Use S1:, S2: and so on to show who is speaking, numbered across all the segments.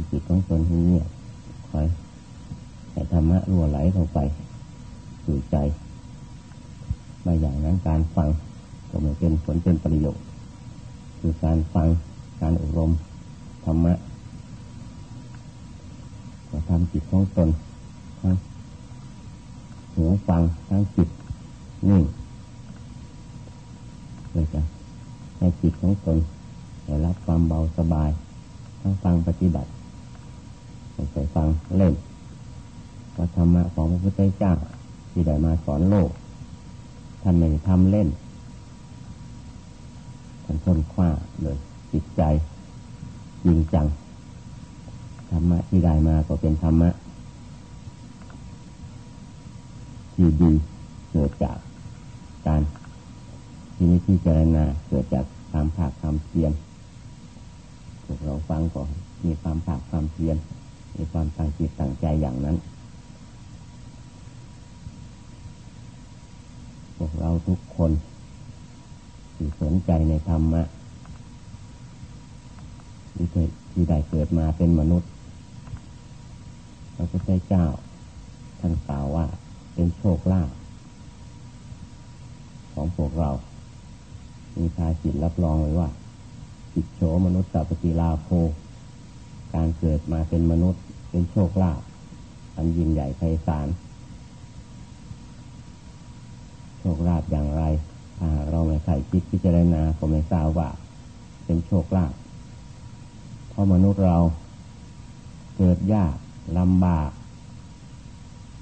S1: ำจิตของตนให้เงียบคอยให้ธรรมะรั่วไหลเข้าไปสู่ใจไม่อย่างนั้นการฟังก็ไม่เป็นผลเป็นประโยชน์คือการฟังการอบรมธรรมะก็ทำจิตของตนทั้งหูฟังทั้งจิตนิ่งเลยจะให้จิตของตนได้รับความเบาสบายทั้งฟังปฏิบัติ ไม่ใช่ฟังเล่นว่าธรรมะของพระพุทธเจ้าที่ได้มาสอนโลก ท่านไม่ทำเล่น ท่านค้นคว้าเลยจิตใจจริงจัง ธรรมะที่ได้มาก็เป็นธรรมะที่ดีเกิดจากการที่นี้ที่เจรณาเกิดจากความผากความเพียรพวกเราฟังก่อนมีความผากความเพียร มีความตั้งจิตตั้งใจอย่างนั้น พวกเราทุกคนที่สนใจในธรรมะที่ที่ได้เกิดมาเป็นมนุษย์พระพุทธเจ้าท่านกล่าวว่าเป็นโชคลาภของพวกเรา มีทาจิตรับรองไว้ว่าจิตโฉมนุษย์สัพพิลาโภการเกิดมาเป็นมนุษย์ เป็นโชคลาภอันยิ่งใหญ่ไพศาลโชคลาภอย่างไรถ้าเราไม่ใส่คิดพิจารณาก็ไม่ทราบว่า เป็นโชคลาภเพราะมนุษย์เราเกิดยากลำบาก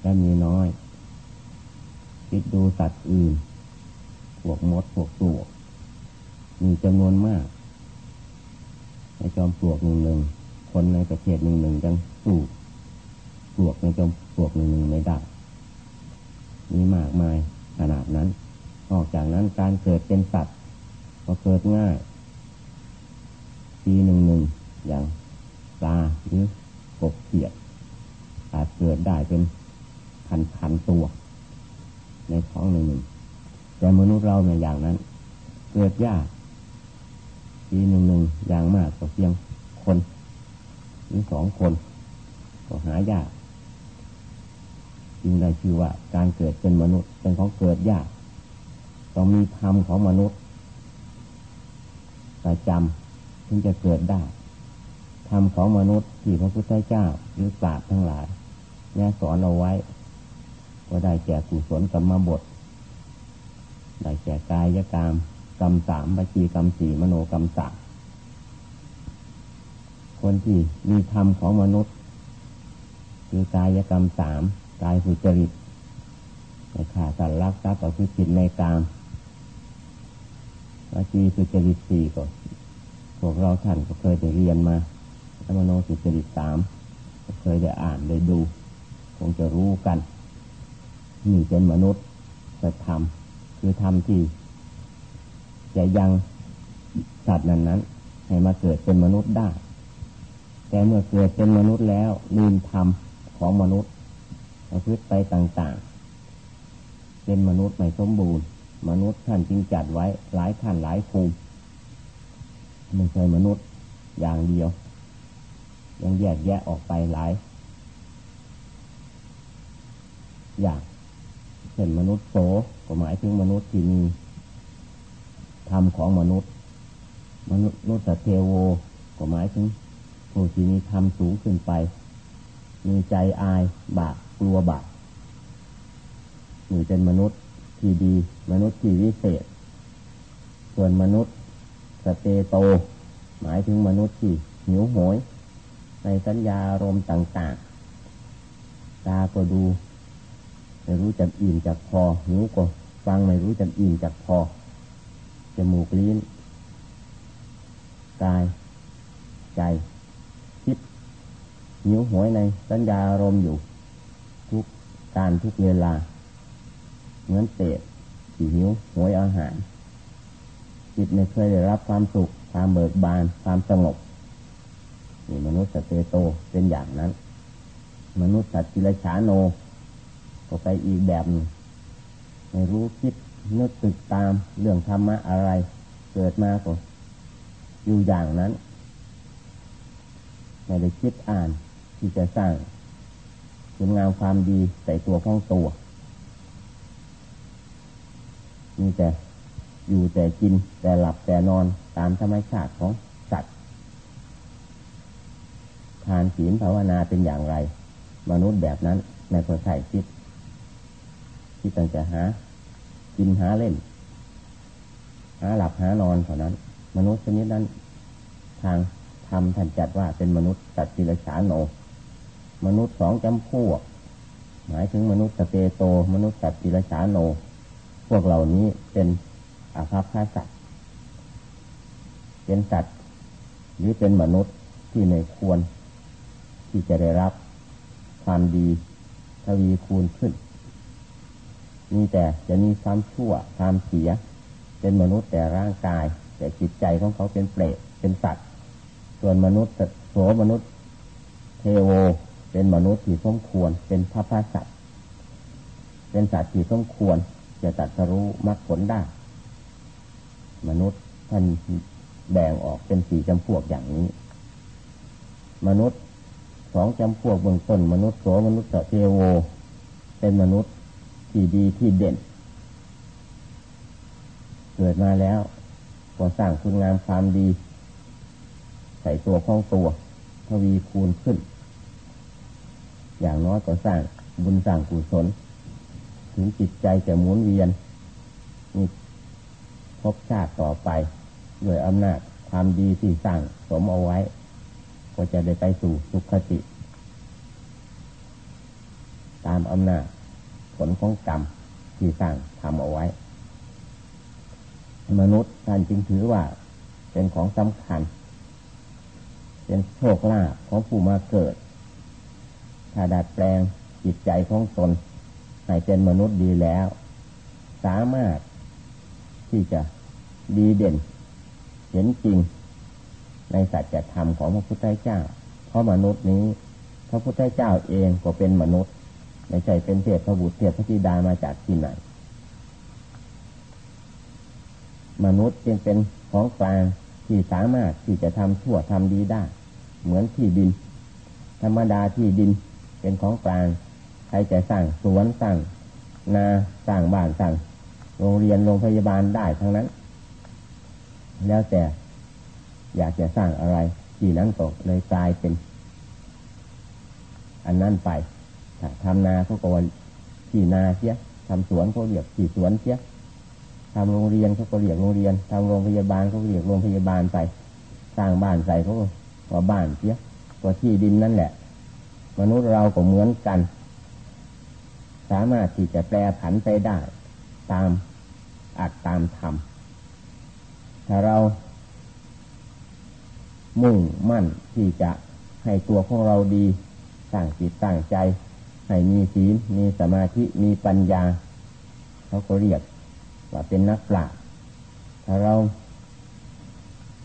S1: และมีน้อย คิดดูสัตว์อื่น พวกมดพวกปลวก มีจำนวนมาก ในจอมปลวกหนึ่งหนึ่งคนในประเทศหนึ่งหนึ่งจัง สู้ปลวกในจมปลวกหนึ่งหนึ่งไม่ได้มีมากมายขนาดนั้น นอกจากนั้นการเกิดเป็นสัตว์ ก็เกิดง่าย ปีหนึ่งหนึ่งอย่างปลาหรือกบเขียดอาจเกิดได้เป็นพันพันตัว ในท้องหนึ่งหนึ่งแต่มนุษย์เราเนี่ยอย่างนั้น เกิดยากปีหนึ่งหนึ่งอย่างมากก็เพียงคนหรือสองคน ก็หายากจึงได้ชื่อว่าการเกิดเป็นมนุษย์เป็นของเกิดยากต้องมีธรรมของมนุษย์ประจำถึงจะเกิดได้ธรรมของมนุษย์ที่พระพุทธเจ้าหรือศาสตร์ทั้งหลายแนะสอนเอาไว้ ก็ได้แก่กุศลกรรมบทได้แก่กายกรรมกรรมสามวิจีกรรมสี่มโนกรรมสามคนที่มีธรรมของมนุษย์ คือกายกรรมสามกายสุจริตในขาสัตว์รักทรัพย์กับผู้ผิดในกรรมวิจีสุจริตสี่ก็พวกเราท่านก็เคยได้เรียนมาแล้วมโนสุจริตสามก็เคยได้อ่านได้ดู คงจะรู้กันนี่เป็นมนุษย์จะทำคือทำที่ จะยังสัตว์นั้นนั้นให้มาเกิดเป็นมนุษย์ได้ แต่เมื่อเกิดเป็นมนุษย์แล้วลืมธรรม ของมนุษย์ประพฤติไปต่างๆ เป็นมนุษย์ไม่สมบูรณ์ มนุษย์ท่านจึงจัดไว้หลายขั้นหลายภูมิไม่ใช่มนุษย์อย่างเดียว ยังแยกแยะออกไปหลาย อย่างเช่นมนุษย์โสก็หมายถึงมนุษย์ที่มีธรรมของมนุษย์ มนุษย์เทโว ก็หมายถึงผู้ที่มีธรรมสูงขึ้นไป มีใจอายบาปกลัวบาปนี่เป็นมนุษย์ที่ดี มนุษย์ที่วิเศษ ส่วนมนุษย์สเตโต หมายถึงมนุษย์ที่หิวโหย ในสัญญาอารมณ์ต่างๆ ตาก็ดู ไม่รู้จักอิ่มจากพอหูก็ฟังไม่รู้จักอิ่มจากพอจมูกลิ้นกายใจ หิวหวยในสัญญาอารมณ์อยู่ ทุกการทุกเวลา เหมือนเตะที่หิวหวยอาหาร จิตไม่เคยได้รับความสุข ความเบิกบาน ความสงบนี่มนุษย์สเตโตเป็นอย่างนั้น มนุษย์สัตว์จิรชาโน ก็ไปอีกแบบนึงไม่รู้คิดนึกตึกตามเรื่องธรรมะอะไร เกิดมาก็อยู่อย่างนั้น ไม่ได้คิดอ่าน ที่จะสร้างคุณงามความดีใส่ตัวของตัว มีแต่อยู่แต่กินแต่หลับแต่นอนตามธรรมชาติของสัตว์ทานศีลภาวนาเป็นอย่างไร มนุษย์แบบนั้นในคนใส่คิดคิดตั้งแต่หา กินหาเล่น หาหลับหานอนเท่านั้น มนุษย์ชนิดนั้น ทางธรรมท่านจัดว่าเป็นมนุษย์สัตว์จิรฉาโน มนุษย์สองจำพวก หมายถึงมนุษย์สเปโต มนุษย์สัตว์จิรฉาโน พวกเหล่านี้เป็นอาภัพฆาสัตว์ เป็นสัตว์ หรือเป็นมนุษย์ที่ในควร ที่จะได้รับความดีทวีคูณขึ้น มีแต่จะมีความชั่วความเสีย เป็นมนุษย์แต่ร่างกาย แต่จิตใจของเขาเป็นเปรตเป็นสัตว์ ส่วนมนุษย์โสมนุษย์ เทโว เป็นมนุษย์ที่สมควร เป็นพระพาสัตว์เป็นสัตว์ที่สมควรจะตัดสรู้มรรคผลได้ มนุษย์ท่านแบ่งออกเป็นสี่จำพวกอย่างนี้ มนุษย์สองจำพวกเบื้องต้น มนุษย์โสมนุษย์เทโว เป็นมนุษย์ที่ดีที่เด่น เกิดมาแล้วก็สร้างคุณงามความดี ใส่ตัวของตัว ทวีคูณขึ้น อย่างน้อยก็สร้างบุญสร้างกุศล ถึงจิตใจจะหมุนเวียนมีพบชาติต่อไปด้วยอำนาจความดีที่สร้างสมเอาไว้ ก็จะได้ไปสู่สุขติ ตามอำนาจผลของกรรมที่สร้างทำเอาไว้ มนุษย์ท่านจึงถือว่าเป็นของสำคัญ เป็นโชคลาภของผู้มาเกิด ถ้าดัดแปลงจิตใจของตนให้เป็นมนุษย์ดีแล้ว สามารถที่จะดีเด่น เห็นจริง ในสัจธรรมของพระพุทธเจ้า เพราะมนุษย์นี้ พระพุทธเจ้าเองก็เป็นมนุษย์ไม่ใช่เป็นเทพพระบุตรเทพพระธิดามาจากที่ไหน มนุษย์จึงเป็นของกลางที่สามารถที่จะทำชั่วทำดีได้ เหมือนที่ดิน ธรรมดาที่ดิน เป็นของกลาง ใครจะสร้างสวนสร้างนาสร้างบ้านสร้างโรงเรียนโรงพยาบาลได้ทั้งนั้น แล้วแต่อยากจะสร้างอะไรที่นั้นก็เลยกลายเป็น อันนั้นไปทำนาเขาก็ว่าที่นาเสียทำสวนเขาเรียกที่สวนเสียทำโรงเรียนเขาก็เรียกโรงเรียนทำโรงพยาบาลเขาก็เรียกโรงพยาบาลไปสร้างบ้านใส่เขาก็ว่าบ้านเสียกว่าที่ดินนั่นแหละ มนุษย์เราก็เหมือนกัน สามารถที่จะแปลผันไปได้ ตามอัดตามธรรมถ้าเรา มุ่งมั่นที่จะให้ตัวของเราดีสร้างจิตสร้างใจ ให้มีศีลมีสมาธิมีปัญญา เขาก็เรียกว่าเป็นนักปราชญ์ถ้าเรา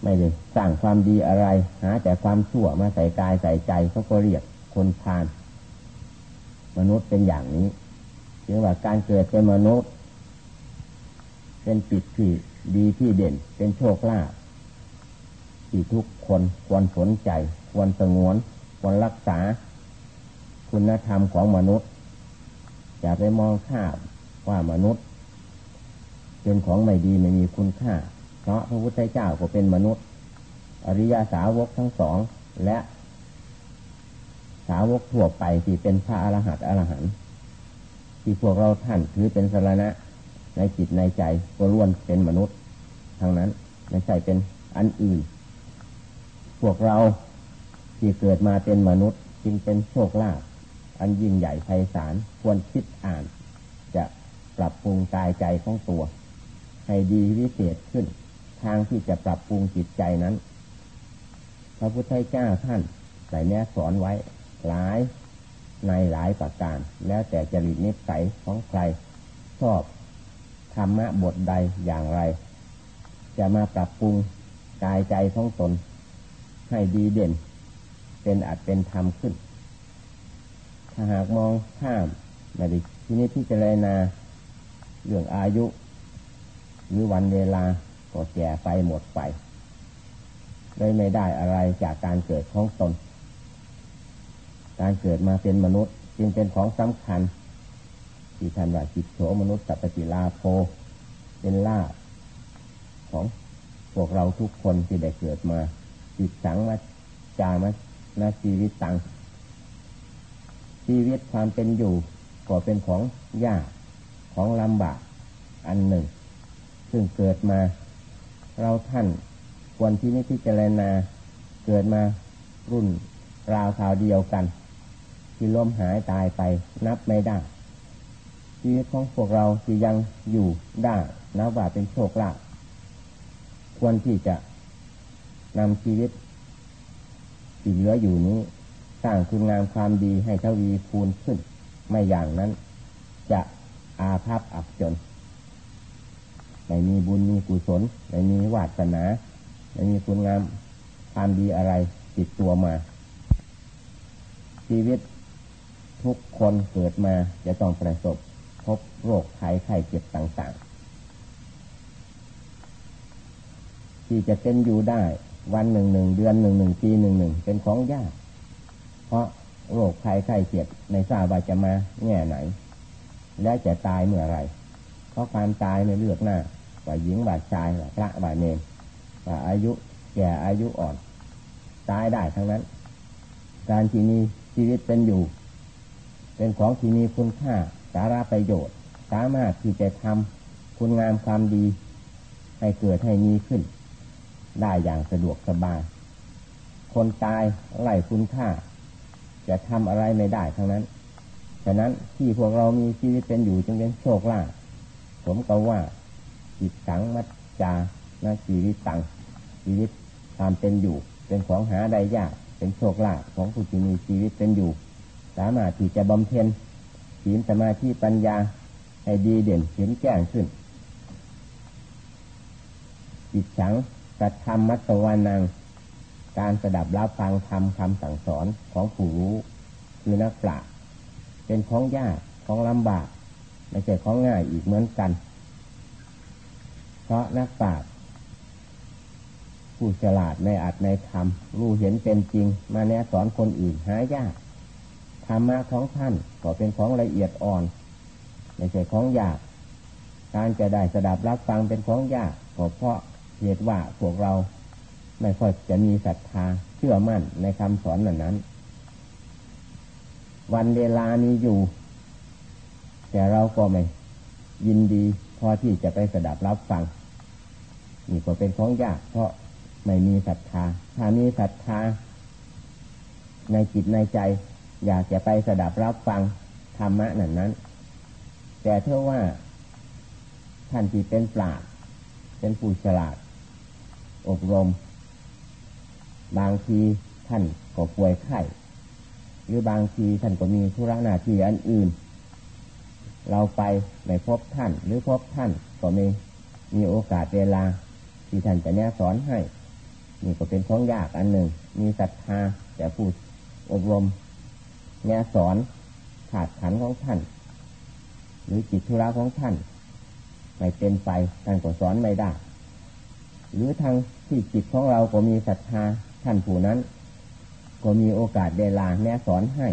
S1: ไม่ได้สร้างความดีอะไร หาแต่ความชั่วมาใส่กายใส่ใจเขาก็เรียก คนพาลมนุษย์เป็นอย่างนี้จึงว่าการเกิดเป็นมนุษย์ เป็นปิดที่ดีที่เด่น เป็นโชคลาภที่ทุกคนควรสนใจ ควรสงวน ควรรักษา คุณธรรมของมนุษย์ อย่าไปมองข้ามว่ามนุษย์ เป็นของไม่ดีไม่มีคุณค่า เพราะพระพุทธเจ้าก็เป็นมนุษย์ อริยาสาวกทั้งสอง และ สาวกทั่วไปที่เป็นพระอรหันต์อรหันต์ที่พวกเราท่านถือเป็นสารณะในจิตในใจก็ล้วนเป็นมนุษย์ทางนั้นไม่ใช่เป็นอันอื่น พวกเราที่เกิดมาเป็นมนุษย์จึงเป็นโชคลาภอันยิ่งใหญ่ไพศาลควรคิดอ่าน จะปรับปรุงกายใจของตัว ให้ดีวิเศษขึ้น ทางที่จะปรับปรุงจิตใจนั้น พระพุทธเจ้าท่านใส่แนสอนไว้ หลายในหลายประการ แล้วแต่จริตนิสัยของใคร ชอบธรรมะบทใดอย่างไร จะมาปรับปรุงกายใจของตน ให้ดีเด่น เป็นอัดเป็นธรรมขึ้น ถ้าหากมองข้ามไม่ได้ที่นี้ที่จะเรนาเรื่องอายุ หรือวันเวลาก็แก่ไปหมดไปเลยไม่ได้อะไรจากการเกิดของตน การเกิดมาเป็นมนุษย์ จึงเป็นของสำคัญ ที่ท่านว่าจิตโฉมนุษย์สัพติลาโภเป็นลาของพวกเราทุกคนที่ได้เกิดมาจิตสังมาจามานาชีวิตตังชีวิตความเป็นอยู่ก็เป็นของยากของลำบากอันหนึ่ง ซึ่งเกิดมา เราท่านควรที่นิพจารณาเกิดมารุ่นราวคราวเดียวกัน ที่ล้มหายตายไปนับไม่ได้ชีวิตของพวกเราที่ยังอยู่ได้นับว่าเป็นโชคลาภควรที่จะนำชีวิตที่เหลืออยู่นี้สร้างคุณงามความดีให้ทวีคูณขึ้น ไม่อย่างนั้นจะอาภัพอับจน ไม่มีบุญมีกุศล ไม่มีวาสนา ไม่มีคุณงามความดีอะไรติดตัวมา ชีวิต ทุกคนเกิดมาจะต้องประสบพบโรคภัยไข้เจ็บต่างๆ ที่จะเป็นอยู่ได้วันหนึ่งหนึ่งเดือนหนึ่งหนึ่งปีหนึ่งหนึ่งเป็นของยาก เพราะโรคภัยไข้เจ็บในทราบว่าจะมาแง่ไหน และจะตายเมื่อไรเพราะการตายในเลือกหน้า ว่าหญิงว่าชายว่าพระว่าเนรว่าอายุแก่อายุอ่อน ตายได้ทั้งนั้น การที่มีชีวิตเป็นอยู่ เป็นของที่มีคุณค่าสาระประโยชน์ สามารถที่จะทำคุณงามความดี ให้เกิดให้มีขึ้น ได้อย่างสะดวกสบาย คนตายไล่คุณค่า จะทำอะไรไม่ได้ทั้งนั้น ฉะนั้นที่พวกเรามีชีวิตเป็นอยู่จึงเป็นโชคลาภผมก็ว่าจิตสังมัจจานาชีวิตตังชีวิตความเป็นอยู่ เป็นของหาได้ยาก เป็นโชคลาภของผู้ที่มีชีวิตเป็นอยู่ สามารถที่จะบำเพ็ญศีลสมาธิปัญญาให้ดีเด่นเห็นแจ้งขึ้นจิตสังสัทธรรมมัตวานัง การสดับรับฟังธรรมคำสั่งสอนของผู้รู้คือนักปราชญ์เป็นของยากของลำบาก ไม่ใช่ของง่ายอีกเหมือนกัน เพราะนักปราชญ์ผู้ฉลาดในอัดในธรรมรู้เห็นเป็นจริง มาแนะสอนคนอื่นหายาก ธรรมะของท่านก็เป็นของละเอียดอ่อนไม่ใช่ของยาก การจะได้สดับรับฟังเป็นของยากก็เพราะเหตุว่าพวกเราไม่ค่อยจะมีศรัทธาเชื่อมั่นในคำสอนนั้นนั้น วันเวลานี้อยู่ แต่เราก็ไม่ยินดีพอที่จะไปสดับรับฟังนี่ก็เป็นของยาก เพราะไม่มีศรัทธา ถ้ามีศรัทธา ในจิตในใจ อยากจะไปสดับรับฟังธรรมะนั้นนั้น แต่เท่าว่าท่านที่เป็นปราชญ์เป็นผู้ฉลาด อบรม บางทีท่านก็ป่วยไข้หรือบางทีท่านก็มีธุระหน้าที่อันอื่น เราไปไม่พบท่าน หรือพบท่านก็มีมีโอกาสเวลา ที่ท่านจะแนะสอนให้ นี่ก็เป็นของยากอันหนึ่ง มีศรัทธาแต่ผู้อบรม แนะสอนขาดขันของท่าน หรือจิตธุระของท่าน ไม่เป็นไปท่านก็สอนไม่ได้ หรือทางที่จิตของเราก็มีศรัทธาท่านผู้นั้น ก็มีโอกาสเดลาแนสอนให้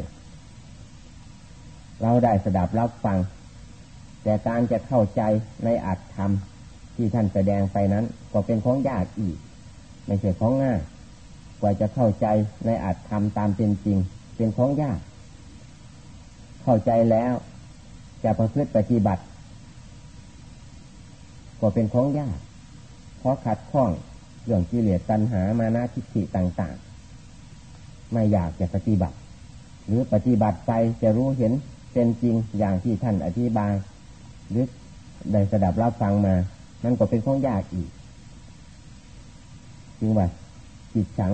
S1: เราได้สดับรับฟัง แต่การจะเข้าใจในอัตธรรมที่ท่านแสดงไปนั้น ก็เป็นของยากอีก ไม่ใช่ของง่ายกว่าจะเข้าใจในอัตธรรมตามเป็นจริง เป็นของยาก เข้าใจแล้ว จะประพฤติปฏิบัติ ก็เป็นของยากเพราะขัดข้องเรื่องกิเลสตัณหามานาทิฏฐิต่าง ๆ ไม่อยากจะปฏิบัติ หรือปฏิบัติไปจะรู้เห็นเป็นจริงอย่างที่ท่านอธิบายหรือได้สดับรับฟังมามันก็เป็นของยากอีกจึงว่าจิตฉัง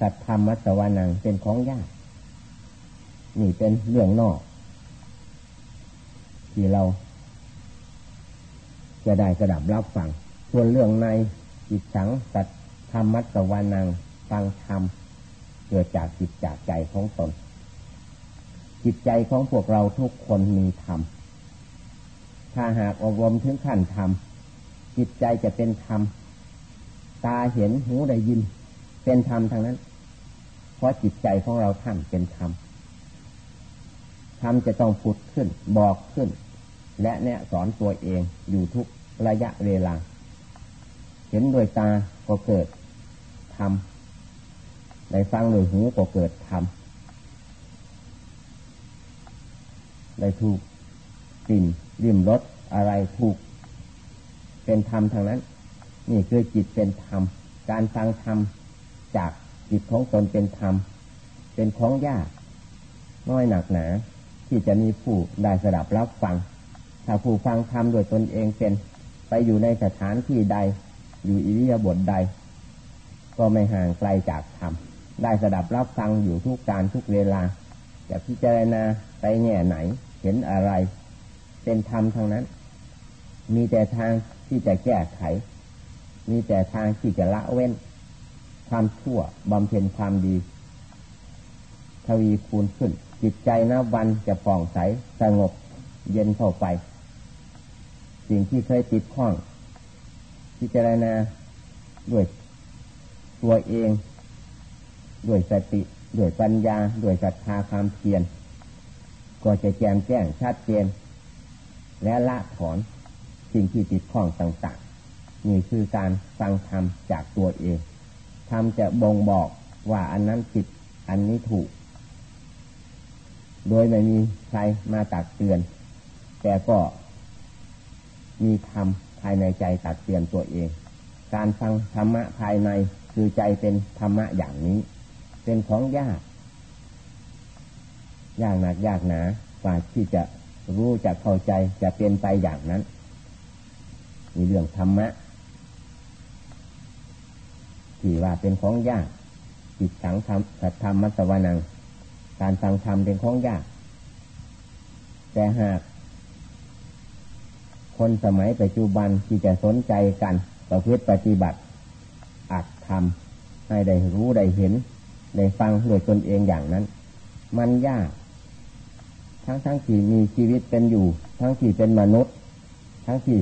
S1: สัตธรรมมัสวานังเป็นของยาก นี่เป็นเรื่องนอก ที่เรา จะได้สดับรับฟัง ส่วนเรื่องในจิตสังสัตธรรมัตวานังฟังธรรมเกิดจากจิตจากใจของตน จิตใจของพวกเราทุกคนมีธรรม ถ้าหากอบรมถึงขั้นธรรม จิตใจจะเป็นธรรม ตาเห็นหูได้ยิน เป็นธรรมทางนั้น เพราะจิตใจของเราท่านเป็นธรรมธรมจะต้องพุดขึ้น บอกขึ้น และแนะสอนตัวเองอยู่ทุกระยะเวลา เห็นโดยตาก็เกิดทำได้ฟังโดยหูก็เกิดทำได้ถูกสิ่นริมรถอะไรถูก เป็นธรรมทางนั้น นี่คือจิตเป็นธรรม การฟังธรรมจากจิตของตนเป็นธรรม เป็นของยาก น้อยหนักหนา ที่จะมีผู้ได้สดับรับฟัง ถ้าผู้ฟังธรรมโดยตนเองเป็นไปอยู่ในสถานที่ใด อยู่อิริยาบถใด ก็ไม่ห่างไกลจากธรรมได้สดับรับฟังอยู่ทุกการทุกเวลาจะพิจารณาไปแง่ไหนเห็นอะไร เป็นธรรมทางนั้น มีแต่ทางที่จะแก้ไข มีแต่ทางที่จะละเว้น ความชั่วบำเพ็ญความดีทวีคูณขึ้น จิตใจนะวันจะป่องใสสงบเย็นเข้าไป สิ่งที่เคยติดข้องพิจารณาด้วยตัวเองด้วยสติด้วยปัญญาด้วยศรัทธาความเพียรก็จะแจมแจ้งชัดเจน และละถอนสิ่งที่ติดข้องต่างๆนี่คือการฟังธรรมจากตัวเองธรรมจะบ่งบอกว่าอันนั้นผิดอันนี้ถูก โดยไม่มีใครมาตักเตือน แต่ก็ มีธรรมภายในใจตักเตือนตัวเอง การฟังธรรมะภายในคือใจเป็นธรรมะอย่างนี้ เป็นของยาก ยากหนักยากหนากว่าที่จะรู้จะเข้าใจจะเป็นไปอย่างนั้น มีเรื่องธรรมะที่ว่าเป็นของยากจิตสังธรรมสัทธรรมมัสวานัง การฟังธรรมเป็นของยาก แต่หาก คนสมัยปัจจุบันที่จะสนใจกันประพฤติปฏิบัติ อัดทำให้ได้รู้ได้เห็น ได้ฟังโดยตนเองอย่างนั้น มันยาก ทั้งทั้งที่มีชีวิตเป็นอยู่ ทั้งที่เป็นมนุษย์ ทั้งที่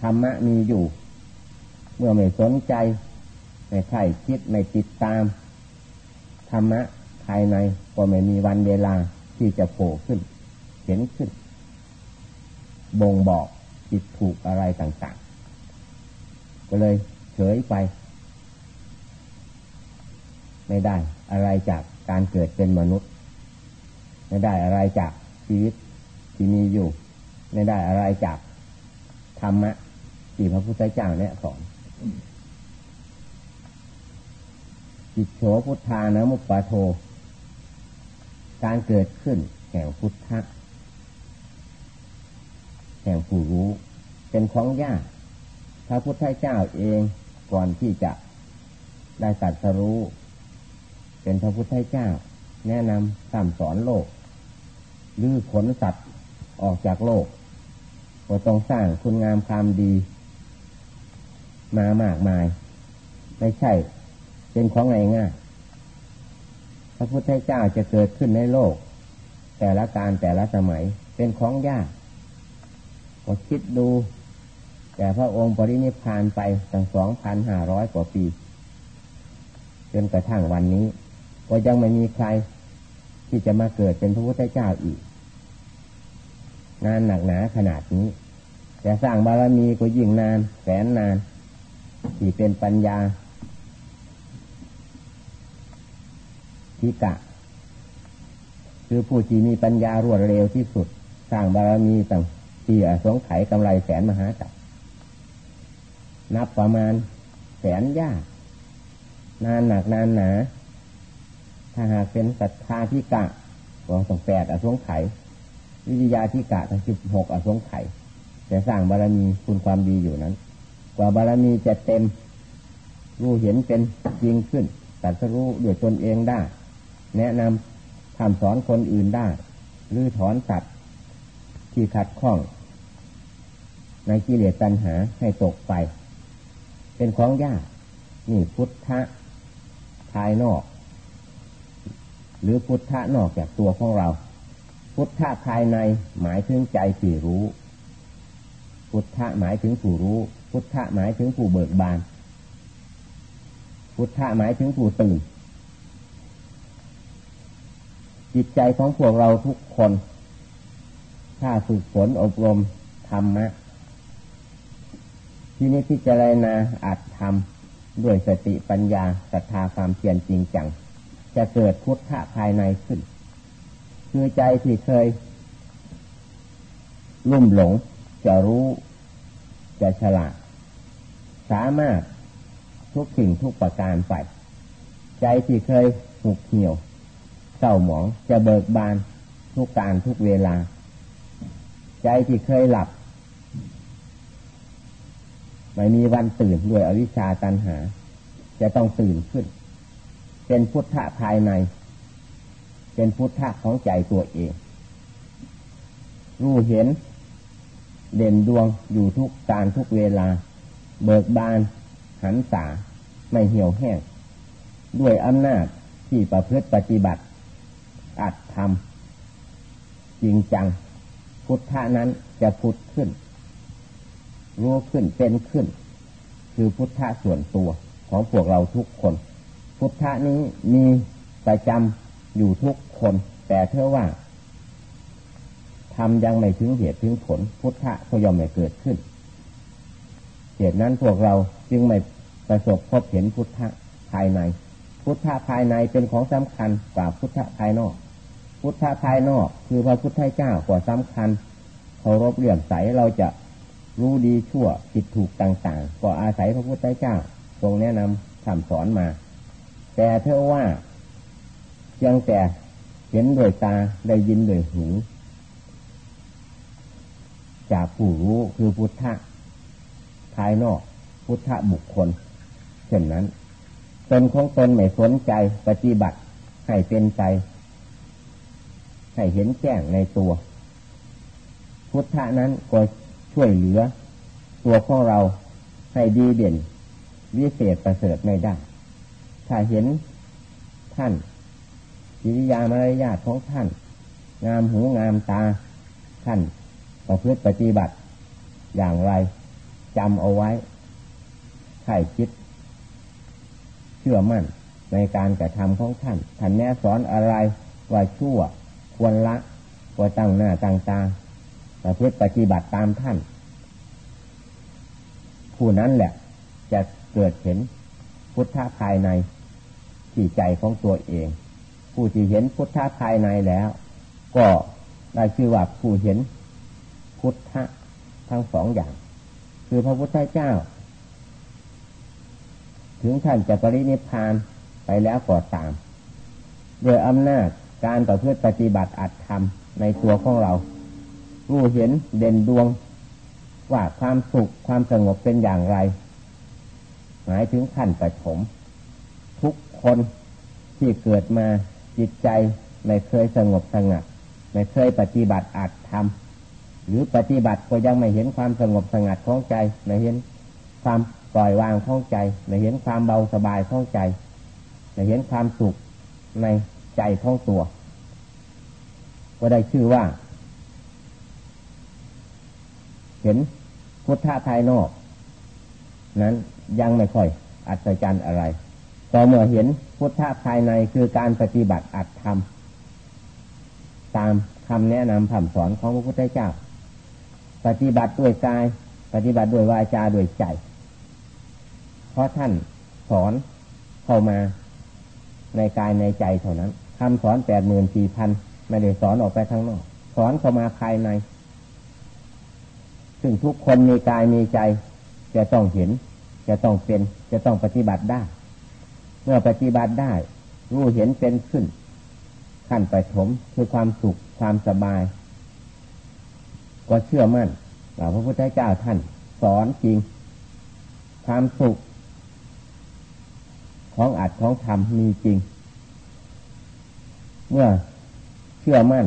S1: ธรรมะมีอยู่ เมื่อไม่สนใจ ไม่ใช่คิดไม่ติดตาม ธรรมะภายในก็ไม่มีวันเวลาที่จะโผล่ขึ้น เห็นขึ้น บ่งบอก ผิดถูกอะไรต่างๆ ก็เลยเฉยไป ไม่ได้อะไรจากการเกิดเป็นมนุษย์ ไม่ได้อะไรจากชีวิตที่มีอยู่ ไม่ได้อะไรจากธรรมะที่พระพุทธเจ้าเนี่ยสอนจิตโฉพุทธานะมุปปาโท การเกิดขึ้นแห่งพุทธะ แห่งผู้รู้ เป็นของยากพระพุทธเจ้าเองก่อนที่จะได้ตัดสรู้ เป็นพระพุทธเจ้า แนะนำสั่งสอนโลกลื้อขนสัตว์ออกจากโลกก็ต้องสร้างคุณงามความดี มามากมาย ไม่ใช่ เป็นของง่ายง่ายพระพุทธเจ้าจะเกิดขึ้นในโลก แต่ละการแต่ละสมัยเป็นของยาก ก็คิดดู แต่พระองค์ปรินิพพานไปตั้งสองพันห้าร้อยกว่าปี จนกระทั่งวันนี้ ก็ยังไม่มีใคร ที่จะมาเกิดเป็นพระพุทธเจ้าอีกงานหนักหนาขนาดนี้ แต่สร้างบารมีก็ยิ่งนานแสนนาน ที่เป็นปัญญาธิกะ คือผู้ที่มีปัญญารวดเร็วที่สุด สร้างบารมีต่า งที่อสงไขยกำไรแสนมหาจักรนับประมาณแสนยาก นานหนักนานหนา ถ้าหากเป็นศรัทธาธิกะก็ต้องแปดอสงไขยวิทยาธิกะทั้งสิบหกอสงไขยจะสร้างบารมีคุณความดีอยู่นั้น กว่าบารมีจะเต็ม รู้เห็นเป็นจริงขึ้นตัดสู้ด้วยตนเองได้ แนะนำทำสอนคนอื่นได้หรือถอนสัตว์ที่ขัดข้อง ในกิเลสตัณหาให้ตกไป เป็นของยาก นี่พุทธะภายนอก หรือพุทธะนอกจากตัวของเรา พุทธะภายในหมายถึงใจที่รู้ พุทธะหมายถึงผู้รู้ พุทธะหมายถึงผู้เบิกบาน พุทธะหมายถึงผู้ตื่น จิตใจของพวกเราทุกคน ถ้าฝึกฝนอบรมธรรมะ ที่นี้พิจารณาอาจทำด้วยสติปัญญาศรัทธาความเพียรจริงจัง จะเกิดพุทธะภายในขึ้น คือใจที่เคยลุ่มหลง จะรู้จะฉลาด สามารถทุกสิ่งทุกประการไป ใจที่เคยหุกเหี่ยวเศร้าหมองจะเบิกบานทุกการทุกเวลา ใจที่เคยหลับ ไม่มีวันตื่นด้วยอวิชชาตันหา จะต้องตื่นขึ้น เป็นพุทธะภายใน เป็นพุทธะของใจตัวเอง รู้เห็น เด่นดวงอยู่ทุกการทุกเวลา เบิกบานหันษาไม่เหี่ยวแห้ง ด้วยอำนาจที่ประพฤติปฏิบัติ อัดทำจริงจัง พุทธะนั้นจะพุทธขึ้น รู้ขึ้นเป็นขึ้น คือพุทธะส่วนตัวของพวกเราทุกคน พุทธะนี้มีประจำอยู่ทุกคน แต่เท่าว่าทำยังไม่ถึงเหตุถึงผล พุทธะก็ย่อมไม่เกิดขึ้นเหตุนั้นพวกเราจึงไม่ประสบพบเห็นพุทธะภายใน พุทธะภายในเป็นของสำคัญกว่าพุทธะภายนอก พุทธะภายนอก คือพระพุทธเจ้า กว่าสำคัญเคารพเลื่อมใสเราจะ รู้ดีชั่วผิดถูกต่างๆ ก็อาศัยพระพุทธเจ้าทรงแนะนำคำสอนมา แต่เท่าว่าเพียงแต่เห็นด้วยตาได้ยินด้วยหูจากผู้รู้คือพุทธะภายนอก พุทธบุคคล เช่นนั้นตนของตนไม่สนใจปฏิบัติให้เป็นใจ ให้เห็นแจ้งในตัว พุทธะนั้นก็ ช่วยเหลือ ตัวของเราให้ดีเด่น วิเศษประเสริฐไม่ได้ ถ้าเห็นท่านจิริยามารยาทของท่าน งามหูงามตา ท่านประพฤติปฏิบัติ อย่างไรจำเอาไว้ใช่คิด เชื่อมั่นในการกระทำของท่าน ท่านแนะสอนอะไรว่าชั่ว ควรละควรตั้งหน้าตั้งตา ประพฤติปฏิบัติตามท่าน ผู้นั้นแหละ จะเกิดเห็นพุทธะภายในที่ใจของตัวเอง ผู้ที่เห็นพุทธะภายในแล้ว ก็ได้ชื่อว่าผู้เห็นพุทธะทั้งสองอย่าง คือพระพุทธเจ้า ถึงท่านจะปรินิพานไปแล้วก็ตามโดยอำนาจการต่อเพื่อปฏิบัติอัตธรรมในตัวของเรา รู้เห็นเด่นดวง ว่าความสุขความสงบเป็นอย่างไร หมายถึงขั้นประถมทุกคนที่เกิดมาจิตใจไม่เคยสงบสงัด ไม่เคยปฏิบัติอัตธรรมหรือปฏิบัติก็ยังไม่เห็นความสงบสงัดของใจ ไม่เห็นความปล่อยวางของใจในเห็นความเบาสบายของใจในเห็นความสุขในใจของตัว ก็ได้ชื่อว่า เห็นพุทธะภายนอก นั้นยังไม่ค่อย อัศจรรย์อะไร ต่อเมื่อเห็นพุทธะภายในคือการปฏิบัติอัตธรรม ตามคำแนะนำคำสอนของพระพุทธเจ้า ปฏิบัติด้วยกาย ปฏิบัติด้วยวาจาด้วยใจ เพราะท่านสอนเข้ามาในกายในใจเท่านั้นคำสอนแปดหมื่นสี่พันไม่ได้สอนออกไปข้างนอก สอนเข้ามาภายใน ซึ่งทุกคนมีกายมีใจ จะต้องเห็น จะต้องเป็น จะต้องปฏิบัติได้ เมื่อปฏิบัติได้ รู้เห็นเป็นขึ้น ขั้นไปถมคือความสุขความสบาย ก็เชื่อมั่นว่าพระพุทธเจ้าท่าน สอนจริง ความสุข ของอัดของทำมีจริง เมื่อเชื่อมั่น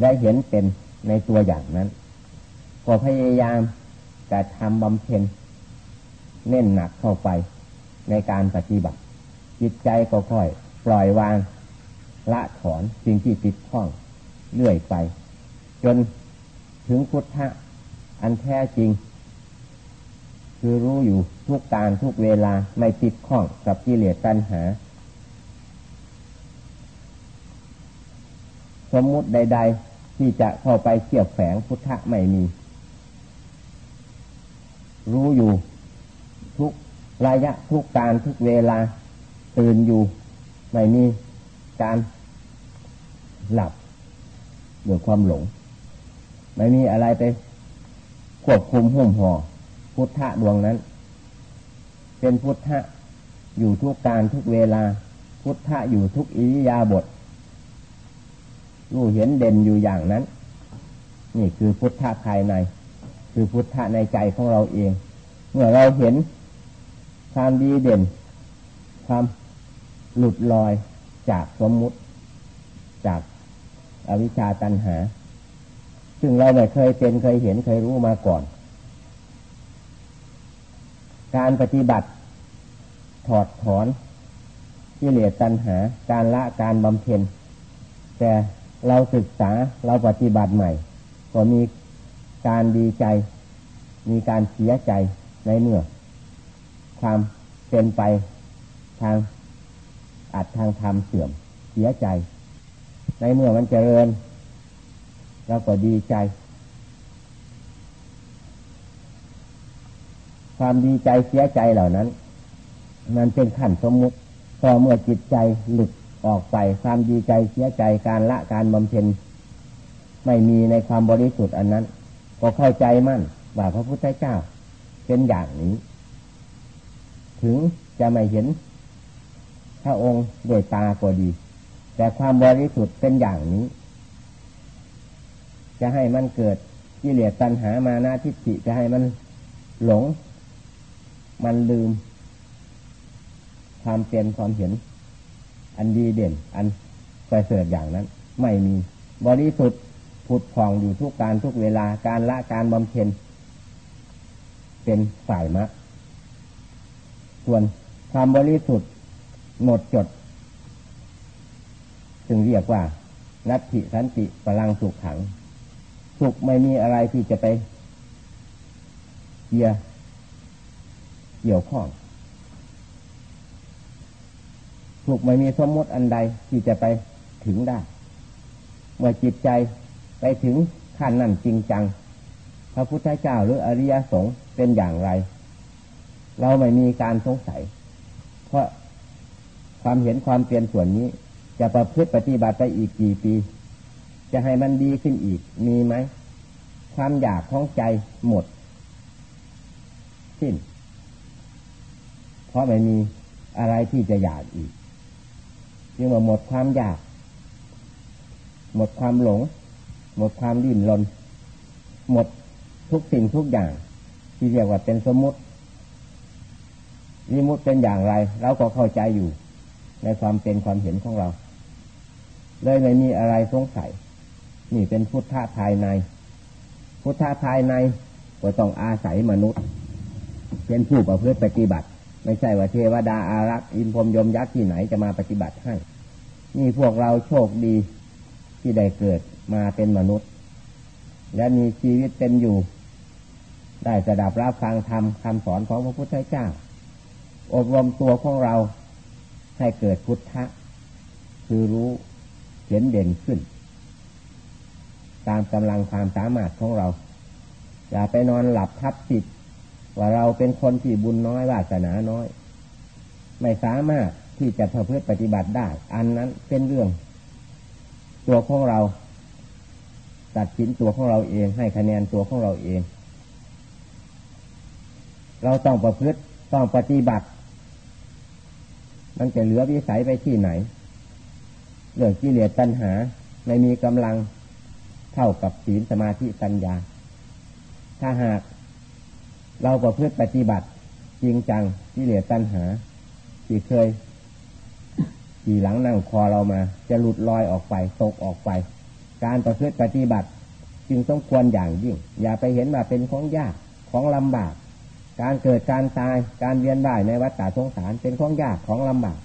S1: และเห็นเป็นในตัวอย่างนั้น ก็พยายามจะทำบำเพ็ญเน้นหนักเข้าไปในการปฏิบัติ จิตใจก็ค่อย ปล่อยวาง ละถอนสิ่งที่ติดข้องเรื่อยไป จนถึงพุทธะอันแท้จริง คือรู้อยู่ทุกการทุกเวลาไม่ติดข้องกับกิเลสตัณหา สมมุติใด ๆ ที่จะเข้าไปเกี่ยวแฝงพุทธะไม่มี รู้อยู่ ทุกระยะทุกการทุกเวลาตื่นอยู่ไม่มีการหลับด้วยความหลง ไม่มีอะไรไปควบคุมหุ่มห่อพุทธะดวงนั้น เป็นพุทธะอยู่ทุกการทุกเวลา พุทธะอยู่ทุกอิริยาบถรู้เห็นเด่นอยู่อย่างนั้น นี่คือพุทธะภายใน คือพุทธะในใจของเราเอง เมื่อเราเห็นความดีเด่น ความหลุดลอยจากสมมุติ จากอวิชชาตันหา ซึ่งเราไม่เคยเป็นเคยเห็นเคยรู้มาก่อน การปฏิบัติถอดถอนกิเลสตัณหา การละการบำเพ็ญ แต่เราศึกษาเราปฏิบัติใหม่ ก็มี การดีใจ มีการเสียใจในเมื่อ ความเป็นไปทางอัดทางธรรมเสื่อมเสียใจ ในเมื่อมันเจริญเราก็ดีใจ ความดีใจเสียใจเหล่านั้น มันเป็นขั้นสมมุติพอเมื่อจิตใจหลุดออกไปความดีใจเสียใจการละการบำเพ็ญไม่มีในความบริสุทธิ์อันนั้น ก็เข้าใจมั่นว่าพระพุทธเจ้าเป็นอย่างนี้ ถึงจะไม่เห็นพระองค์โดยตาก็ดี แต่ความบริสุทธิ์เป็นอย่างนี้ จะให้มันเกิดกิเลสตัณหามานาทิฏฐิจะให้มันหลง มันลืม ความเปลี่ยนความเห็น อันดีเด่น อันประเสริฐอย่างนั้น ไม่มีบริสุทธิ์ ผุดผ่องอยู่ทุกการทุกเวลาการละการบำเพ็ญ เป็นฝ่ายมะ ส่วนความบริสุทธิ์หมดจดจึงเรียกว่านัตถิสันติพลังสุขขัง สุขไม่มีอะไรที่จะไปเกี่ยเกี่ยวข้องสุขไม่มีสมมติอันใดที่จะไปถึงได้เมื่อจิตใจ ไปถึงขั้นนั้นจริงจัง พระพุทธเจ้าหรืออริยสงฆ์เป็นอย่างไร เราไม่มีการสงสัย เพราะความเห็นความเปลี่ยนส่วนนี้ จะประพฤติปฏิบัติไปอีกกี่ปี จะให้มันดีขึ้นอีกมีไหม ความอยากของใจหมด สิ้น เพราะไม่มีอะไรที่จะอยากอีก จึงว่าหมดความอยาก หมดความหลง หมดความดิ้นรน หมดทุกสิ่งทุกอย่าง ที่เรียกว่าเป็นสมมติวิมุตเป็นอย่างไรเราก็เข้าใจอยู่ ในความเป็นความเห็นของเรา เลยไม่มีอะไรสงสัย นี่เป็นพุทธะภายใน พุทธะภายในก็ต้องอาศัยมนุษย์ เป็นผู้ประพฤติปฏิบัติ ไม่ใช่ว่าเทวดาอารักษ์อินพรมยมยักษ์ที่ไหนจะมาปฏิบัติให้นี่พวกเราโชคดี ที่ได้เกิดมาเป็นมนุษย์ และมีชีวิตเป็นอยู่ ได้สดับรับฟังธรรมคำสอนของพระพุทธเจ้า อบรมตัวของเราให้เกิดพุทธะ คือรู้เห็นเด่นขึ้น ตามกำลังความสามารถของเรา อย่าไปนอนหลับทับจิตว่าเราเป็นคนที่บุญน้อยวาสนาน้อย ไม่สามารถที่จะประพฤติปฏิบัติได้ อันนั้นเป็นเรื่อง ตัวของเรา ตัดสินตัวของเราเอง ให้คะแนนตัวของเราเอง เราต้องประพฤติต้องปฏิบัติ มันจะเหลือวิสัยไปที่ไหนเรื่องกิเลสตัณหา ไม่มีกำลังเท่ากับศีลสมาธิปัญญา ถ้าหากเราประพฤติปฏิบัติจริงจังกิเลสตัณหา ที่เคย ขี่หลังนั่งคอเรามา จะหลุดลอยออกไปตกออกไป การประพฤติปฏิบัติ จึงต้องควรอย่างยิ่ง อย่าไปเห็นว่าเป็นของยากของลำบาก การเกิดการตายการเวียนว่ายในวัฏฏะสงสารเป็นของยากของลำบาก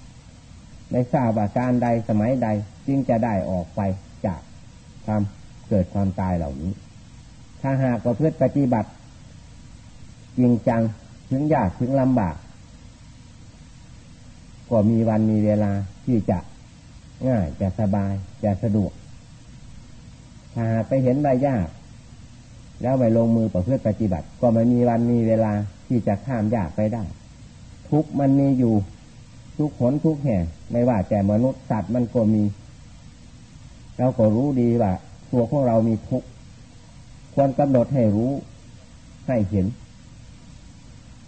S1: ในทราบว่าการใดสมัยใดจึงจะได้ออกไปจากความเกิดความตายเหล่านี้ ถ้าหากประพฤติปฏิบัติ จริงจังถึงยากถึงลำบาก ก็มีวันมีเวลาที่จะง่ายจะสบายจะสะดวก ถ้าไปเห็นใบยาก แล้วไปลงมือประพฤติปฏิบัติ ก็ไม่มีวันมีเวลาที่จะข้ามยากไปได้ ทุกมันมีอยู่ ทุกผลทุกแห่งไม่ว่าแต่มนุษย์สัตว์มันก็มีเราก็รู้ดีว่าตัวของเรามีทุกควรกำหนดให้รู้ให้เห็น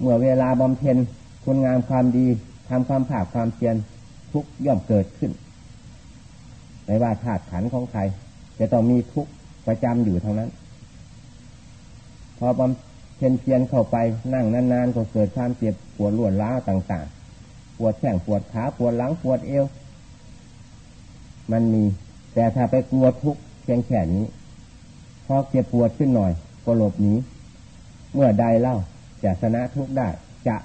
S1: เมื่อเวลาบำเพ็ญคุณงามความดี ทำความผาความเพียรทุกย่อมเกิดขึ้น ไม่ว่าธาตุขันของใคร จะต้องมีทุกประจำอยู่ท่านั้น พอบำเพ็ญเพียรเข้าไปนั่งนานๆก็เกิดความเจ็บปวดรวดร้าวต่าง ๆ ปวดแข้งปวดขาปวดหลังปวดเอว มันมี แต่ถ้าไปกลัวทุกข์เพียงแค่นี้ พอเจ็บปวดขึ้นหน่อยก็หลบหนีเมื่อใดเล่าจะชนะทุกได้จะ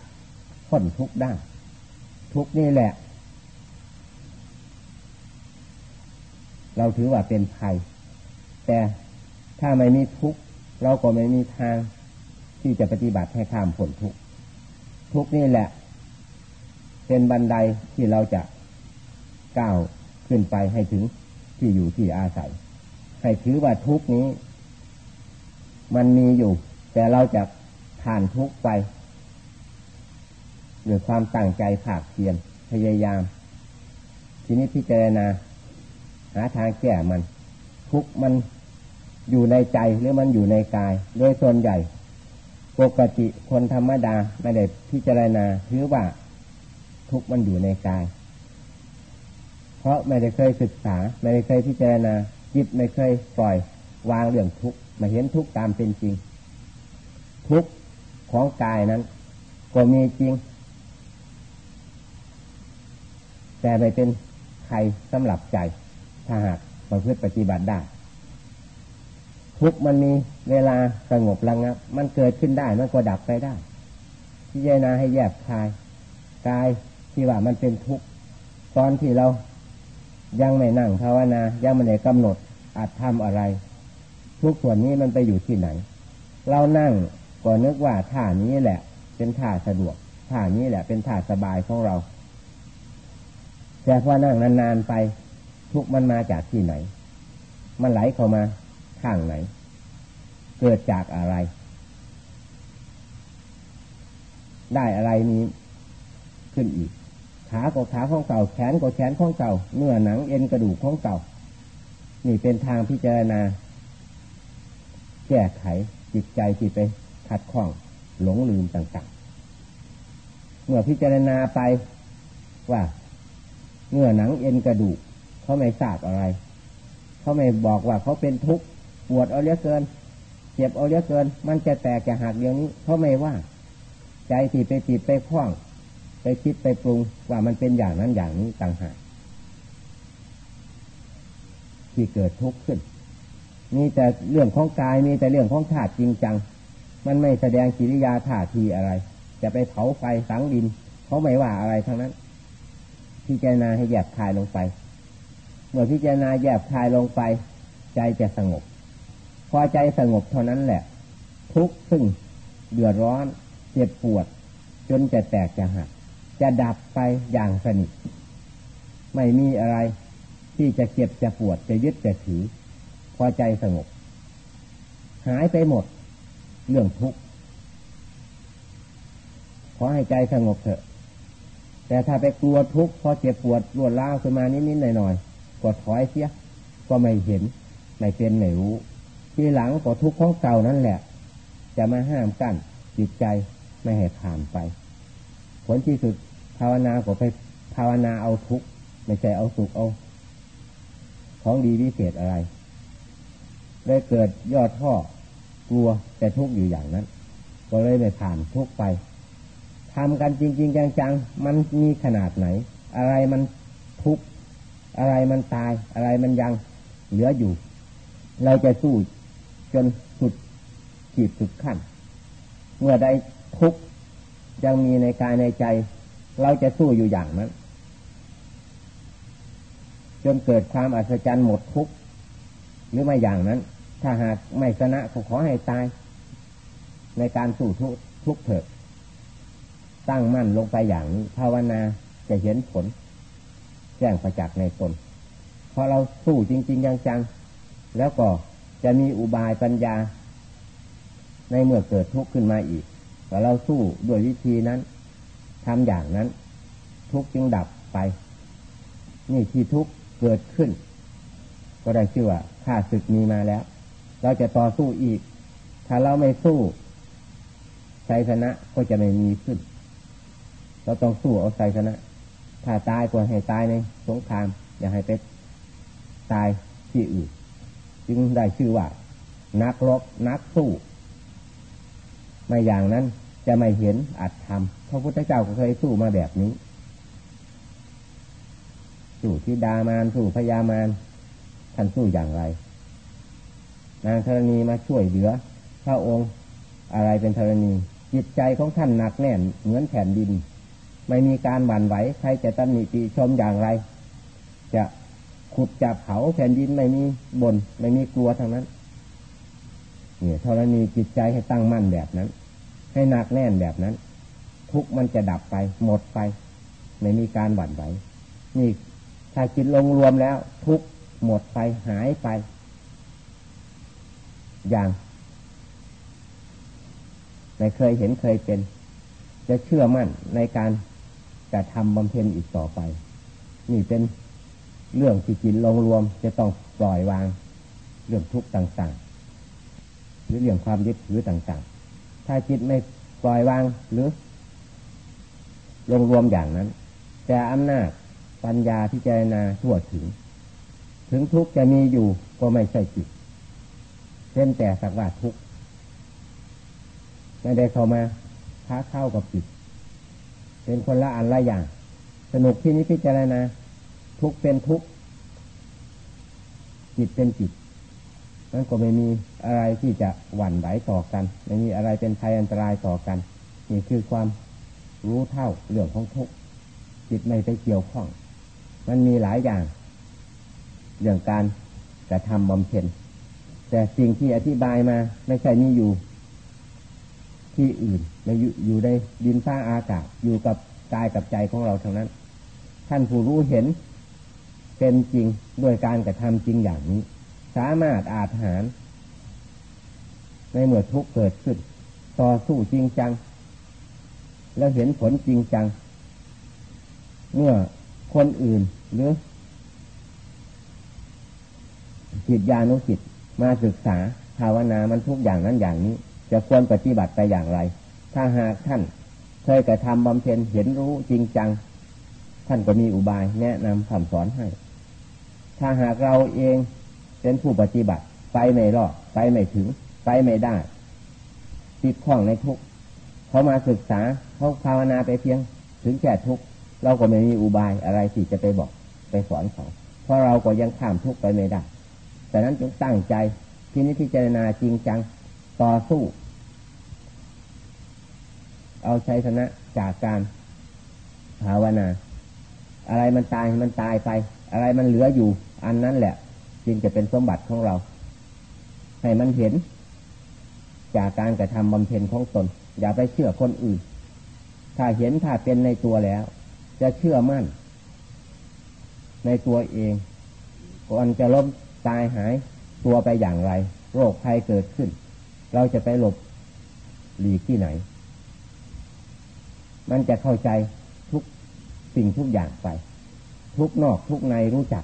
S1: พ้นทุกได้ ทุกนี่แหละ เราถือว่าเป็นภัย แต่ถ้าไม่มีทุกเราก็ไม่มีทางที่จะปฏิบัติให้ข้ามผลทุกทุกนี่แหละ เป็นบันไดที่เราจะก้าวขึ้นไปให้ถึงที่อยู่ที่อาศัย ให้ถือว่าทุกนี้ มันมีอยู่ แต่เราจะผ่านทุกไป ด้วยความตั้งใจผากเพียรพยายาม ทีนี้พิจารณา หาทางแก้มัน ทุกมันอยู่ในใจหรือมันอยู่ในกาย โดยส่วนใหญ่ ปกติคนธรรมดาไม่ได้พิจารณาถือว่า ทุกมันอยู่ในกาย เพราะไม่ได้เคยศึกษา ไม่ได้เคยพิจารณาจิตไม่เคยปล่อยวางเรื่องทุกมาเห็นทุกตามเป็นจริง ทุกของกายนั้น ก็มีจริง แต่ไม่เป็นใครสำหรับใจ ถ้าหากประพฤติปฏิบัติได้ ทุกมันมีเวลาสงบระงับ มันเกิดขึ้นได้มันก็ดับไปได้พิจารณาให้แยกคายกายที่ว่ามันเป็นทุกข์ตอนที่เรายังไม่นั่งภาวนา ยังไม่ได้กำหนดอาจทำอะไร ทุกส่วนนี้มันไปอยู่ที่ไหน เรานั่งก็นึกว่าท่านี้แหละ เป็นท่าสะดวกท่านี้แหละเป็นท่าสบายของเรา แต่พอนั่งนานๆไป ทุกมันมาจากที่ไหน มันไหลเข้ามาข้างไหน เกิดจากอะไร ได้อะไรนี้ขึ้นอีก ขาก็ขาของเก่าแขนก็แขนของเก่าเนื้อหนังเอ็นกระดูกของเก่า นี่เป็นทางพิจารณา แก้ไขจิตใจที่ไปขัดข้อง หลงลืมต่างๆ เมื่อพิจารณาไปว่า เมื่อหนังเอ็นกระดูกเขาไม่ทราบอะไร เขาไม่บอกว่าเขาเป็นทุกข์ปวดเอาเยอะเกิน เจ็บเอาเยอะเกิน มันจะแตกจะหักเดียวนี้เขาไม่ว่า ใจที่ไปติดไปคล้อง ไปคิดไปปรุงว่ามันเป็นอย่างนั้นอย่างนี้ต่างหากที่เกิดทุกข์ขึ้น มีแต่เรื่องของกายมีแต่เรื่องของธาตุจริงจัง มันไม่แสดงกิริยาท่าทีอะไร จะไปเผาไฟสังดินเขาไม่ว่าอะไรทั้งนั้น พิจารณาให้แยบคายลงไป เมื่อพิจารณาแยบคายลงไป ใจจะสงบ พอใจสงบเท่านั้นแหละ ทุกซึ่งเดือดร้อนเจ็บปวด จนจะแตกจะหัก จะดับไปอย่างสนิท ไม่มีอะไรที่จะเจ็บจะปวดจะยึดจะถือ พอใจสงบ หายไปหมด เรื่องทุกข์ขอให้ใจสงบเถอะ แต่ถ้าไปกลัวทุกข์พอเจ็บปวดรวดร้าวขึ้นมานิดๆหน่อยๆก็ถอยเสีย ก็ไม่เห็น ไม่เป็นไม่รู้ทีหลังก็ทุกข์ของเก่านั่นแหละ จะมาห้ามกั้นจิตใจไม่ให้ผ่านไป ผลที่สุดภาวนาก็ไปภาวนาเอาทุกข์ไม่ใช่เอาสุขเอาของดีวิเศษอะไร ได้เกิดยอดท่อกลัวแต่ทุกข์อยู่อย่างนั้น ก็เลยไม่ผ่านทุกข์ไป ทำกันจริง ๆ จังๆ มันมีขนาดไหน อะไรมันทุกข์อะไรมันตาย อะไรมันยังเหลืออยู่ เราจะสู้จนสุดขีดสุดขั้น เมื่อใดทุกข์ยังมีในกายในใจ เราจะสู้อยู่อย่างนั้น จนเกิดความอัศจรรย์หมดทุกข์หรือไม่อย่างนั้น ถ้าหากไม่ชนะก็ขอให้ตาย ในการสู้ทุกทุกเถิด ตั้งมั่นลงไปอย่างนี้ภาวนาจะเห็นผล แจ้งประจักษ์ในตนพอเราสู้จริง ๆ จังๆแล้วก็จะมีอุบายปัญญา ในเมื่อเกิดทุกข์ขึ้นมาอีกแต่เราสู้ด้วยวิธีนั้นทำอย่างนั้น ทุกข์จึงดับไป นี่ที่ทุกข์เกิดขึ้น ก็ได้ชื่อว่าข้าศึกมีมาแล้ว เราจะต่อสู้อีก ถ้าเราไม่สู้ชัยชนะก็จะไม่มีขึ้น เราต้องสู้เอาชัยชนะ ถ้าตายก็ให้ตายในสงคราม อย่าให้ไปตายที่อื่น จึงได้ชื่อว่า นักรบนักสู้ไม่อย่างนั้นจะไม่เห็นอัตธรรมพระพุทธเจ้าก็เคยสู้มาแบบนี้ สู้ที่ดามานสู้พญามารท่านสู้อย่างไร นางธรณีมาช่วยเหลือพระองค์อะไรเป็นธรณี จิตใจของท่านหนักแน่นเหมือนแผ่นดิน ไม่มีการหวั่นไหว ใครจะตำหนิติชมอย่างไร จะขุดจะเผาแผ่นดินไม่มีบนไม่มีกลัวทางนั้น เนี่ยธรณีจิตใจให้ตั้งมั่นแบบนั้น ให้หนักแน่นแบบนั้น ทุกมันจะดับไป หมดไป ไม่มีการหวั่นไหว นี่ถ้าจิตลงรวมแล้ว ทุกหมดไปหายไป อย่างไม่เคยเห็นเคยเป็น จะเชื่อมั่นในการ จะทำบำเพ็ญอีกต่อไป นี่เป็นเรื่องที่จิตลงรวมจะต้องปล่อยวาง เรื่องทุกข์ต่างๆ หรือเรื่องความยึดถือต่างๆ ถ้าจิตไม่ปล่อยวางหรือ ลงรวมอย่างนั้นจะอำนาจปัญญาที่เจรณาทั่วถึง ถึงทุกข์จะมีอยู่ก็ไม่ใช่จิตเช่นแต่สักว่าทุกข์ไม่ได้เข้ามาท้าเข้ากับจิต เป็นคนละอันละอย่าง สนุกที่นี้พิจารณาทุกเป็นทุกจิตเป็นจิตนั้นก็ไม่มีอะไรที่จะหวั่นไหวต่อกัน ไม่มีอะไรเป็นภัยอันตรายต่อกัน นี่คือความรู้เท่าเรื่องของทุกจิตไม่ไปเกี่ยวข้อง มันมีหลายอย่าง เรื่องการกระทำบำเพ็ญแต่สิ่งที่อธิบายมาไม่ใช่มีอยู่ ที่อื่น ไม่อยู่ในดินฟ้าอากาศอยู่กับกายกับใจของเราทั้งนั้น ท่านผู้รู้เห็นเป็นจริงด้วยการกระทำจริงอย่างนี้ สามารถอาจหาร ในเมื่อทุกเกิดขึ้น ต่อสู้จริงจัง แล้วเห็นผลจริงจัง เมื่อคนอื่นหรือจิตญาณุจิตมาศึกษาภาวนามันทุกอย่างนั้นอย่างนี้ จะควรปฏิบัติไปอย่างไร ถ้าหากท่านเคยกระทำบำเพ็ญเห็นรู้จริงจัง ท่านก็มีอุบายแนะนำคำสอนให้ ถ้าหากเราเองเป็นผู้ปฏิบัติ ไปไม่รอดไปไม่ถึง ไปไม่ได้ ติดข้องในทุกเขามาศึกษาเขาภาวนาไปเพียง ถึงแค่ทุกเราก็ไม่มีอุบายอะไรที่จะไปบอกไปสอนเขาเพราะเราก็ยังข้ามทุกไปไม่ได้แต่นั้นจงตั้งใจที่นี้พิจารณาจริงจัง ต่อสู้ เอาชัยชนะจากการภาวนา อะไรมันตายมันตายไป อะไรมันเหลืออยู่ อันนั้นแหละ จึงจะเป็นสมบัติของเรา ให้มันเห็น จากการกระทำบำเพ็ญของตน อย่าไปเชื่อคนอื่น ถ้าเห็นถ้าเป็นในตัวแล้ว จะเชื่อมั่น ในตัวเองก่อนจะล้มตายหายตัวไปอย่างไร โรคภัยเกิดขึ้น เราจะไปหลบหลีกที่ไหน มันจะเข้าใจทุกสิ่งทุกอย่างไป ทุกนอกทุกในรู้จัก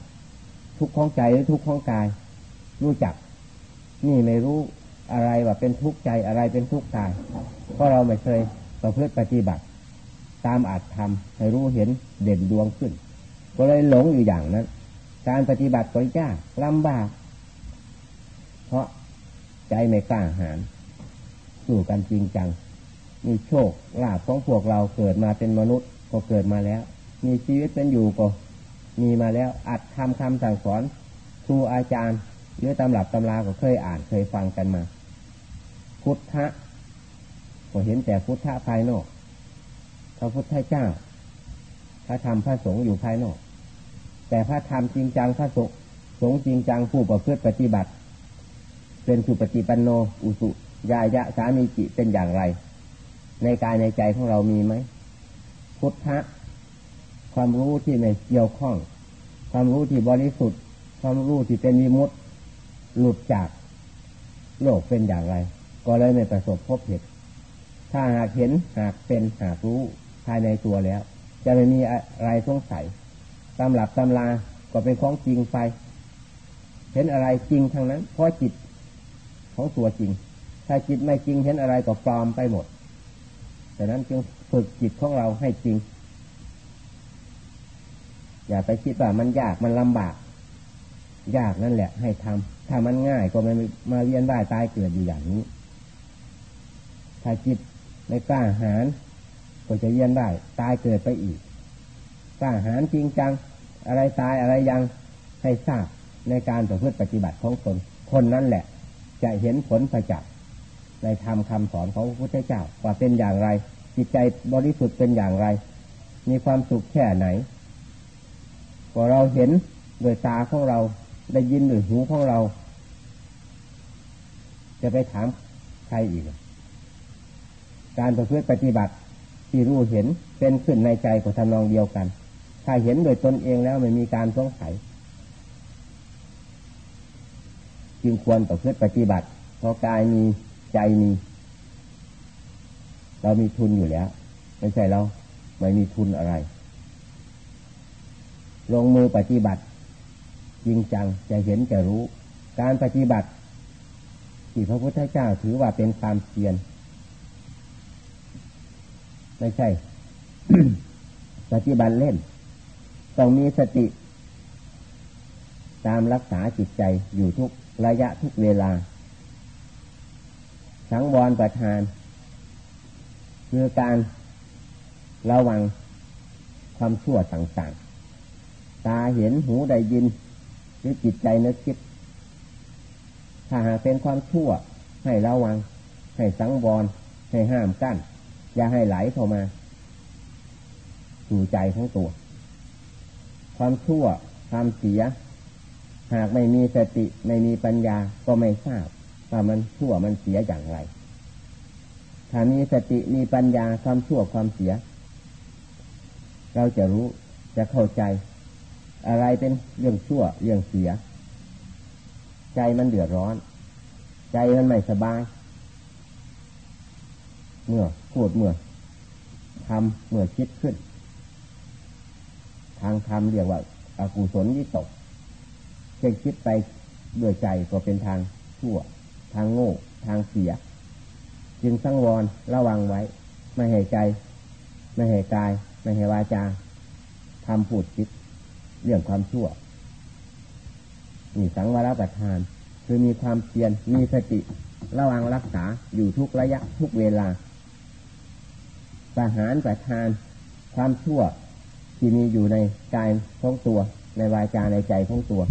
S1: ทุกของใจหรือทุกของกาย รู้จัก นี่ไม่รู้อะไรว่าเป็นทุกข์ใจอะไรเป็นทุกข์กายเพราะเราไม่เคยประพฤติปฏิบัติ ตามอาจทำให้รู้เห็นเด่นดวงขึ้น ก็เลยหลงอยู่อย่างนั้น การปฏิบัติก็ยากลำบาก เพราะใจไม่กล้าหาญสู่กันจริงจัง มีโชคลาภของพวกเราเกิดมาเป็นมนุษย์ก็เกิดมาแล้ว มีชีวิตเป็นอยู่ก็มีมาแล้วอัดทำคำสั่งสอนครูอาจารย์หรือตำรับตำราก็เคยอ่านเคยฟังกันมา พุทธะก็เห็นแต่พุทธะภายนอก พระพุทธเจ้า พระธรรมพระสงฆ์อยู่ภายนอก แต่พระธรรมจริงจังพระสงฆ์สงจริงจังผู้ประพฤติปฏิบัติ เป็นสุปฏิปันโนอุสุยายะสามีจิเป็นอย่างไร ในกายในใจของเรามีไหมพุทธะความรู้ที่ไม่เกี่ยวข้อง ความรู้ที่บริสุทธิ์ ความรู้ที่เป็นมิมุตหลุดจากโลกเป็นอย่างไร ก็เลยไม่ประสบพบเห็นถ้าหากเห็นหากเป็นหากรู้ภายในตัวแล้ว จะไม่มีอะไรสงสัยตำหลับตำลาก็เป็นของจริงไป เห็นอะไรจริงทางนั้น เพราะจิตของตัวจริง ถ้าจิตไม่จริงเห็นอะไรก็ปลอมไปหมด ดังนั้นจึงฝึกจิตของเราให้จริง อย่าไปคิดว่ามันยากมันลำบาก ยากนั่นแหละ ให้ทำถ้ามันง่ายก็ไม่มาเวียนว่ายตายเกิดอยู่อย่างนี้ ถ้าจิตไม่กล้าหาญก็จะเวียนว่ายตายเกิดไปอีกกล้าหาญจริงจัง อะไรตายอะไรยังให้ทราบในการประพฤติปฏิบัติของตนคนนั้นแหละ จะเห็นผลประจักษ์ ในธรรมคาสอนของพระพุทธเจ้าว่าเป็นอย่างไร จิตใจบริสุทธิ์เป็นอย่างไร มีความสุขแค่ไหนพอเราเห็นโดยตาของเราได้ยินด้วยหูของเรา จะไปถามใครอีก การประพฤติปฏิบัติที่รู้เห็นเป็นขึ้นในใจของทำนองเดียวกัน ถ้าเห็นโดยตนเองแล้วไม่มีการสงสัยจึงควรประพฤติปฏิบัติเพราะกายมี ใจมีเรามีทุนอยู่แล้ว ไม่ใช่เราไม่มีทุนอะไร ลงมือปฏิบัติ จริงจังจะเห็นจะรู้ การปฏิบัติ ที่พระพุทธเจ้าถือว่าเป็นความเพียรไม่ใช่ ปฏิบัติเล่น ต้องมีสติ ตามรักษาจิตใจอยู่ทุกระยะทุกเวลา สังวรประทานคือการระวังความชั่วต่างๆ ตาเห็นหูได้ยิน หรือจิตใจนึกคิด ถ้าหากเป็นความชั่ว ให้ระวัง ให้สังวร ให้ห้ามกั้น อย่าให้ไหลเข้ามาสู่ใจทั้งตัว ความชั่ว ความเสีย หากไม่มีสติ ไม่มีปัญญาก็ไม่ทราบ ว่ามันชั่วมันเสียอย่างไร ถ้ามีสติมีปัญญาความชั่วความเสีย เราจะรู้จะเข้าใจ อะไรเป็นเรื่องชั่วเรื่องเสีย ใจมันเดือดร้อน ใจมันไม่สบาย เมื่อพูดเมื่อทำเมื่อคิดขึ้น ทางธรรมเรียกว่าอากุศลวิตกเช่นคิดไปด้วยใจก็เป็นทางชั่ว ทางโง่ทางเสีย จึงสังวรระวังไว้ ไม่ให้ใจ ไม่ให้กาย ไม่ให้วาจาทำพูดคิด เรื่องความชั่วนี่สังวรประทาน คือมีความเพียรมีสติ ระวังรักษาอยู่ทุกระยะทุกเวลาประหารประทาน ความชั่วที่มีอยู่ในกายของตัวในวาจาในใจของตัว